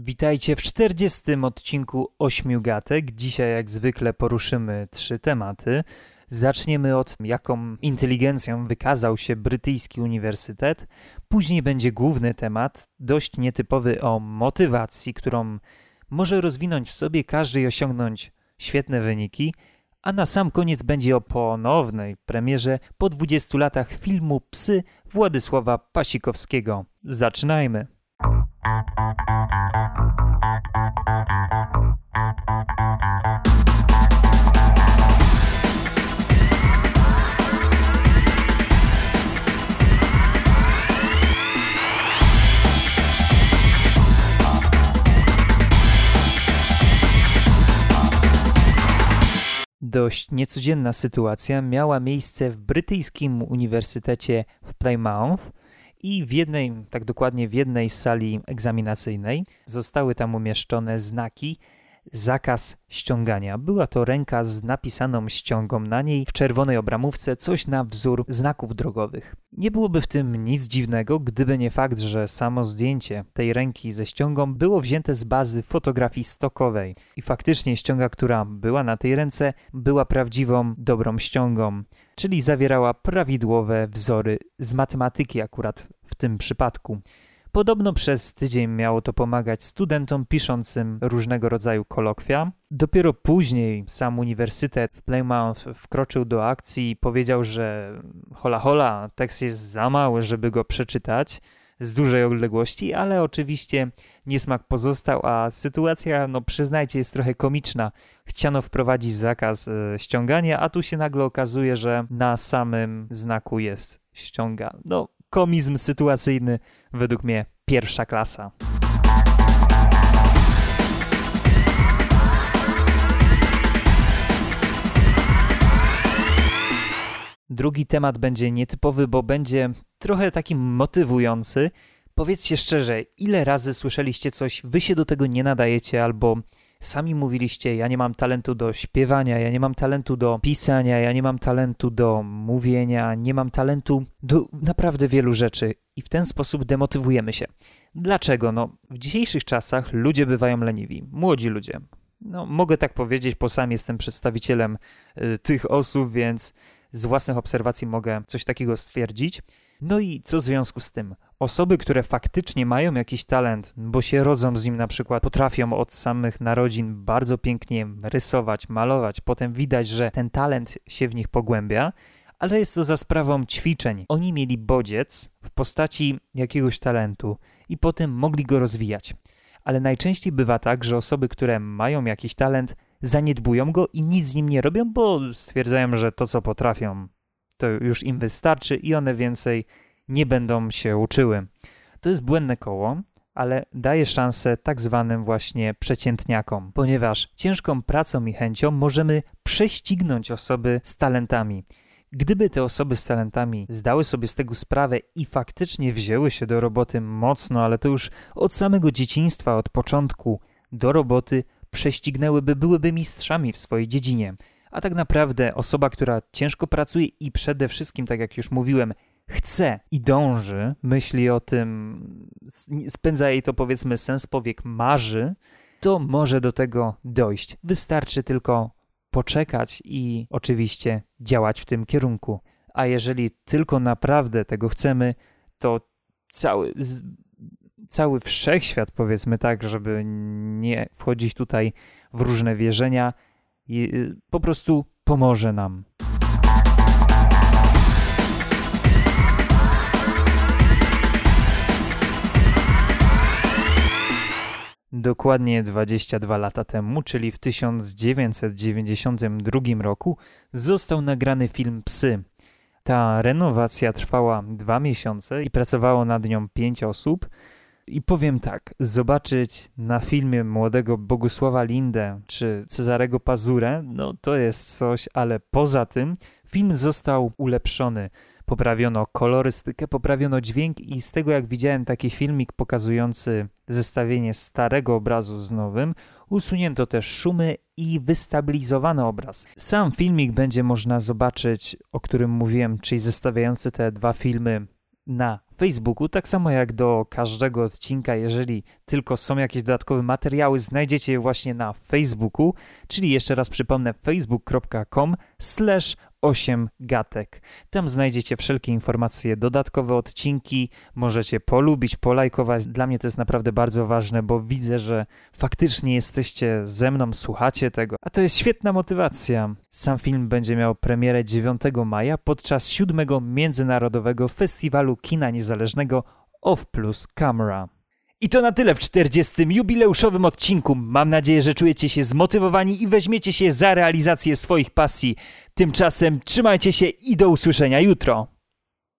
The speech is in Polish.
Witajcie w 40. odcinku Ośmiu Gatek. Dzisiaj, jak zwykle, poruszymy trzy tematy. Zaczniemy od jaką inteligencją wykazał się brytyjski uniwersytet. Później będzie główny temat, dość nietypowy o motywacji, którą może rozwinąć w sobie każdy i osiągnąć świetne wyniki. A na sam koniec będzie o ponownej premierze po 20 latach filmu Psy Władysława Pasikowskiego. Zaczynajmy! Dość niecodzienna sytuacja miała miejsce w brytyjskim uniwersytecie w Plymouth i w jednej, tak dokładnie w jednej sali egzaminacyjnej. Zostały tam umieszczone znaki zakaz ściągania. Była to ręka z napisaną ściągą na niej w czerwonej obramówce, coś na wzór znaków drogowych. Nie byłoby w tym nic dziwnego, gdyby nie fakt, że samo zdjęcie tej ręki ze ściągą było wzięte z bazy fotografii stokowej. I faktycznie ściąga, która była na tej ręce, była prawdziwą, dobrą ściągą, czyli zawierała prawidłowe wzory z matematyki akurat w tym przypadku. Podobno przez tydzień miało to pomagać studentom piszącym różnego rodzaju kolokwia. Dopiero później sam uniwersytet w Plymouth wkroczył do akcji i powiedział, że hola hola, tekst jest za mały, żeby go przeczytać z dużej odległości, ale oczywiście niesmak pozostał, a sytuacja, no przyznajcie, jest trochę komiczna. Chciano wprowadzić zakaz e, ściągania, a tu się nagle okazuje, że na samym znaku jest ściąga. No, komizm sytuacyjny, według mnie pierwsza klasa. Drugi temat będzie nietypowy, bo będzie trochę taki motywujący. Powiedzcie szczerze, ile razy słyszeliście coś, wy się do tego nie nadajecie, albo Sami mówiliście, ja nie mam talentu do śpiewania, ja nie mam talentu do pisania, ja nie mam talentu do mówienia, nie mam talentu do naprawdę wielu rzeczy i w ten sposób demotywujemy się. Dlaczego? No, w dzisiejszych czasach ludzie bywają leniwi, młodzi ludzie. No, mogę tak powiedzieć, bo sam jestem przedstawicielem y, tych osób, więc z własnych obserwacji mogę coś takiego stwierdzić. No i co w związku z tym? Osoby, które faktycznie mają jakiś talent, bo się rodzą z nim na przykład, potrafią od samych narodzin bardzo pięknie rysować, malować, potem widać, że ten talent się w nich pogłębia, ale jest to za sprawą ćwiczeń. Oni mieli bodziec w postaci jakiegoś talentu i potem mogli go rozwijać. Ale najczęściej bywa tak, że osoby, które mają jakiś talent, zaniedbują go i nic z nim nie robią, bo stwierdzają, że to, co potrafią, to już im wystarczy i one więcej nie będą się uczyły. To jest błędne koło, ale daje szansę tak zwanym właśnie przeciętniakom, ponieważ ciężką pracą i chęcią możemy prześcignąć osoby z talentami. Gdyby te osoby z talentami zdały sobie z tego sprawę i faktycznie wzięły się do roboty mocno, ale to już od samego dzieciństwa, od początku do roboty, prześcignęłyby, byłyby mistrzami w swojej dziedzinie. A tak naprawdę osoba, która ciężko pracuje i przede wszystkim, tak jak już mówiłem, chce i dąży, myśli o tym, spędza jej to powiedzmy sens powiek, marzy, to może do tego dojść. Wystarczy tylko poczekać i oczywiście działać w tym kierunku. A jeżeli tylko naprawdę tego chcemy, to cały, cały wszechświat, powiedzmy tak, żeby nie wchodzić tutaj w różne wierzenia, po prostu pomoże nam. Dokładnie 22 lata temu, czyli w 1992 roku, został nagrany film Psy. Ta renowacja trwała dwa miesiące i pracowało nad nią pięć osób. I powiem tak, zobaczyć na filmie młodego Bogusława Lindę czy Cezarego Pazurę, no to jest coś, ale poza tym film został ulepszony poprawiono kolorystykę, poprawiono dźwięk i z tego jak widziałem taki filmik pokazujący zestawienie starego obrazu z nowym, usunięto też szumy i wystabilizowano obraz. Sam filmik będzie można zobaczyć, o którym mówiłem, czyli zestawiający te dwa filmy na Facebooku, tak samo jak do każdego odcinka, jeżeli tylko są jakieś dodatkowe materiały, znajdziecie je właśnie na Facebooku, czyli jeszcze raz przypomnę facebook.com slash 8 gatek. Tam znajdziecie wszelkie informacje, dodatkowe odcinki, możecie polubić, polajkować. Dla mnie to jest naprawdę bardzo ważne, bo widzę, że faktycznie jesteście ze mną, słuchacie tego, a to jest świetna motywacja. Sam film będzie miał premierę 9 maja podczas 7 Międzynarodowego Festiwalu Kina Niezależnego Off Plus Camera. I to na tyle w 40. jubileuszowym odcinku. Mam nadzieję, że czujecie się zmotywowani i weźmiecie się za realizację swoich pasji. Tymczasem trzymajcie się i do usłyszenia jutro.